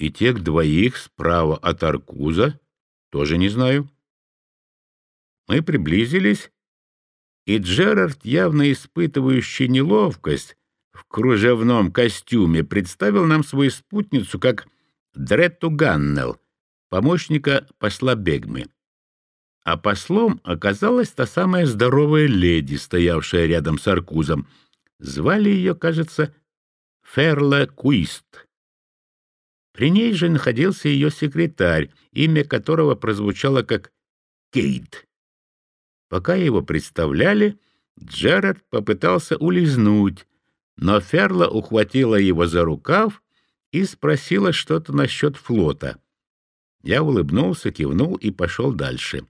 И тех двоих справа от Аркуза тоже не знаю. Мы приблизились, и Джерард, явно испытывающий неловкость в кружевном костюме, представил нам свою спутницу как Дретту Ганнелл, помощника посла Бегмы. А послом оказалась та самая здоровая леди, стоявшая рядом с Аркузом. Звали ее, кажется, Ферла Куист. При ней же находился ее секретарь, имя которого прозвучало как Кейт. Пока его представляли, Джерард попытался улизнуть, но Ферла ухватила его за рукав и спросила что-то насчет флота. Я улыбнулся, кивнул и пошел дальше.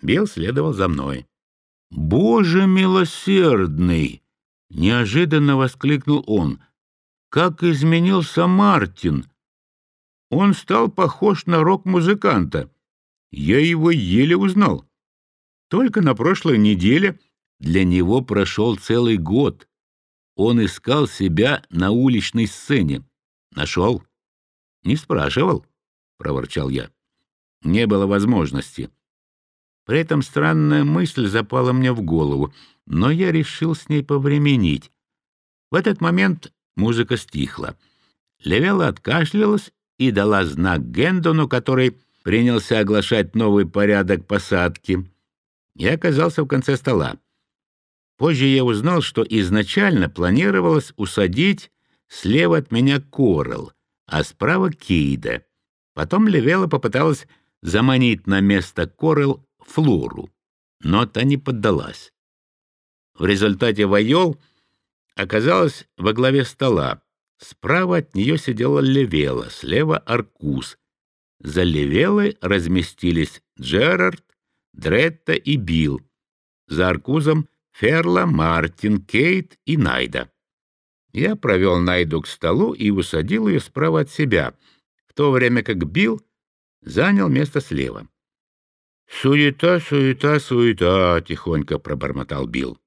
Билл следовал за мной. «Боже милосердный!» — неожиданно воскликнул он. «Как изменился Мартин! Он стал похож на рок-музыканта. Я его еле узнал. Только на прошлой неделе для него прошел целый год. Он искал себя на уличной сцене. Нашел? Не спрашивал, — проворчал я. Не было возможности. При этом странная мысль запала мне в голову, но я решил с ней повременить. В этот момент музыка стихла. Левела откашлялась и дала знак Гендону, который принялся оглашать новый порядок посадки. Я оказался в конце стола. Позже я узнал, что изначально планировалось усадить слева от меня Корал, а справа Кейда. Потом Левела попыталась заманить на место Корал Флору, но та не поддалась. В результате Вайол оказалась во главе стола. Справа от нее сидела Левела, слева — Аркус. За Левелой разместились Джерард, Дретта и Билл. За Аркузом — Ферла, Мартин, Кейт и Найда. Я провел Найду к столу и усадил ее справа от себя, в то время как Билл занял место слева. «Суета, суета, суета!» — тихонько пробормотал Билл.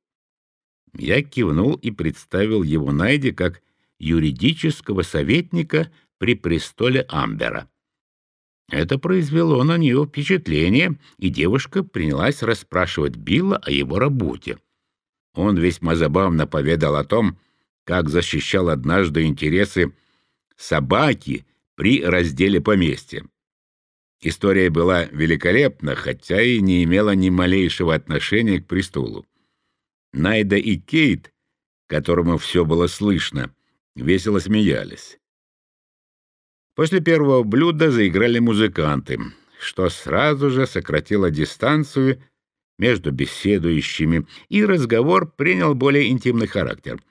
Я кивнул и представил его Найде как юридического советника при престоле Амбера. Это произвело на нее впечатление, и девушка принялась расспрашивать Билла о его работе. Он весьма забавно поведал о том, как защищал однажды интересы собаки при разделе поместья. История была великолепна, хотя и не имела ни малейшего отношения к престолу. Найда и Кейт, которому все было слышно, весело смеялись. После первого блюда заиграли музыканты, что сразу же сократило дистанцию между беседующими, и разговор принял более интимный характер.